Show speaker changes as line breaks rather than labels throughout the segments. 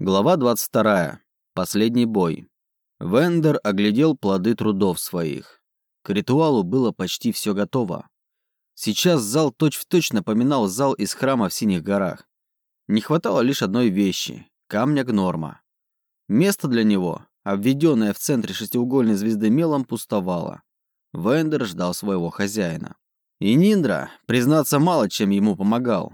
Глава 22. Последний бой. Вендер оглядел плоды трудов своих. К ритуалу было почти все готово. Сейчас зал точь-в-точь напоминал зал из храма в Синих горах. Не хватало лишь одной вещи – камня Гнорма. Место для него, обведенное в центре шестиугольной звезды мелом, пустовало. Вендер ждал своего хозяина. И Ниндра, признаться, мало чем ему помогал.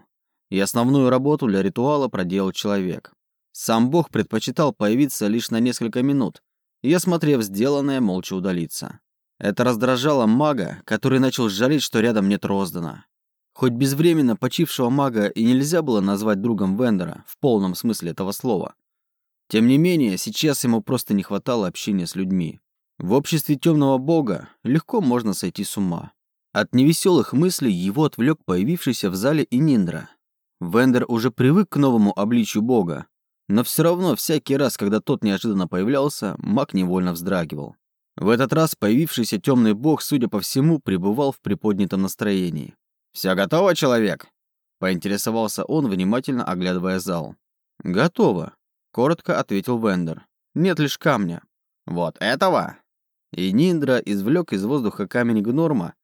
И основную работу для ритуала проделал человек. Сам бог предпочитал появиться лишь на несколько минут и, осмотрев сделанное, молча удалиться. Это раздражало мага, который начал жалеть, что рядом нет Роздана. Хоть безвременно почившего мага и нельзя было назвать другом Вендера в полном смысле этого слова. Тем не менее, сейчас ему просто не хватало общения с людьми. В обществе темного бога легко можно сойти с ума. От невеселых мыслей его отвлек появившийся в зале и Ниндра. Вендер уже привык к новому обличию бога, но все равно всякий раз, когда тот неожиданно появлялся, маг невольно вздрагивал. В этот раз появившийся темный бог, судя по всему, пребывал в приподнятом настроении. «Все готово, человек?» — поинтересовался он, внимательно оглядывая зал. «Готово», — коротко ответил Вендер. «Нет лишь камня». «Вот этого?» И Ниндра извлек из воздуха камень Гнорма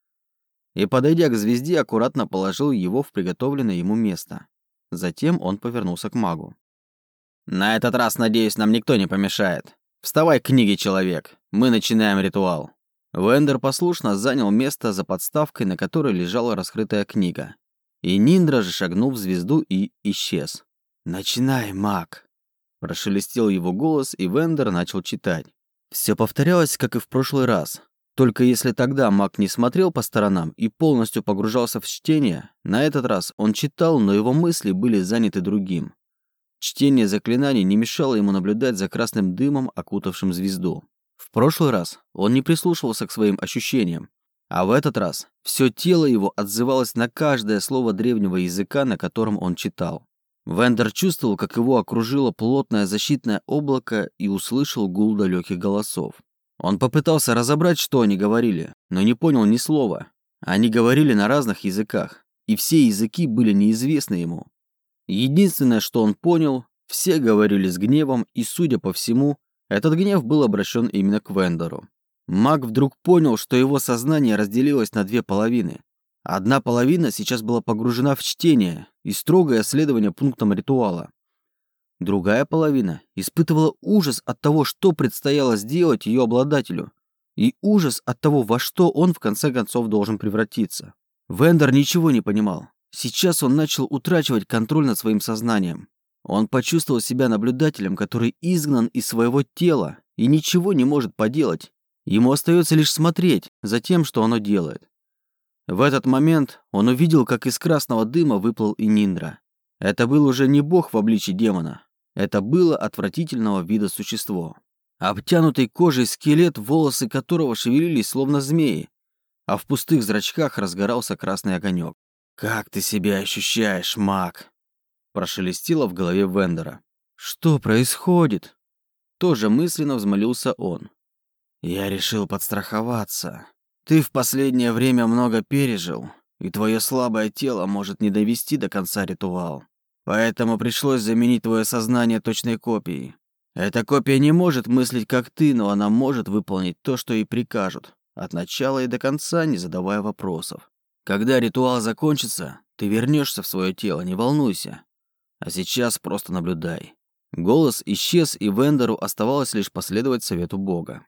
и, подойдя к звезде, аккуратно положил его в приготовленное ему место. Затем он повернулся к магу. На этот раз, надеюсь, нам никто не помешает. Вставай к книге, человек. Мы начинаем ритуал. Вендер послушно занял место за подставкой, на которой лежала раскрытая книга. И Ниндра же шагнул в звезду и исчез. «Начинай, маг!» Прошелестел его голос, и Вендер начал читать. Все повторялось, как и в прошлый раз. Только если тогда маг не смотрел по сторонам и полностью погружался в чтение, на этот раз он читал, но его мысли были заняты другим. Чтение заклинаний не мешало ему наблюдать за красным дымом, окутавшим звезду. В прошлый раз он не прислушивался к своим ощущениям, а в этот раз все тело его отзывалось на каждое слово древнего языка, на котором он читал. Вендер чувствовал, как его окружило плотное защитное облако и услышал гул далеких голосов. Он попытался разобрать, что они говорили, но не понял ни слова. Они говорили на разных языках, и все языки были неизвестны ему. Единственное, что он понял, все говорили с гневом, и, судя по всему, этот гнев был обращен именно к Вендору. Маг вдруг понял, что его сознание разделилось на две половины. Одна половина сейчас была погружена в чтение и строгое следование пунктам ритуала. Другая половина испытывала ужас от того, что предстояло сделать ее обладателю, и ужас от того, во что он в конце концов должен превратиться. Вендор ничего не понимал. Сейчас он начал утрачивать контроль над своим сознанием. Он почувствовал себя наблюдателем, который изгнан из своего тела и ничего не может поделать. Ему остается лишь смотреть за тем, что оно делает. В этот момент он увидел, как из красного дыма выплыл и Ниндра. Это был уже не бог в обличии демона. Это было отвратительного вида существо. Обтянутый кожей скелет, волосы которого шевелились словно змеи, а в пустых зрачках разгорался красный огонек. «Как ты себя ощущаешь, маг?» Прошелестело в голове Вендера. «Что происходит?» Тоже мысленно взмолился он. «Я решил подстраховаться. Ты в последнее время много пережил, и твое слабое тело может не довести до конца ритуал. Поэтому пришлось заменить твое сознание точной копией. Эта копия не может мыслить как ты, но она может выполнить то, что ей прикажут, от начала и до конца, не задавая вопросов. Когда ритуал закончится, ты вернешься в свое тело, не волнуйся. А сейчас просто наблюдай. Голос исчез, и Вендеру оставалось лишь последовать совету Бога.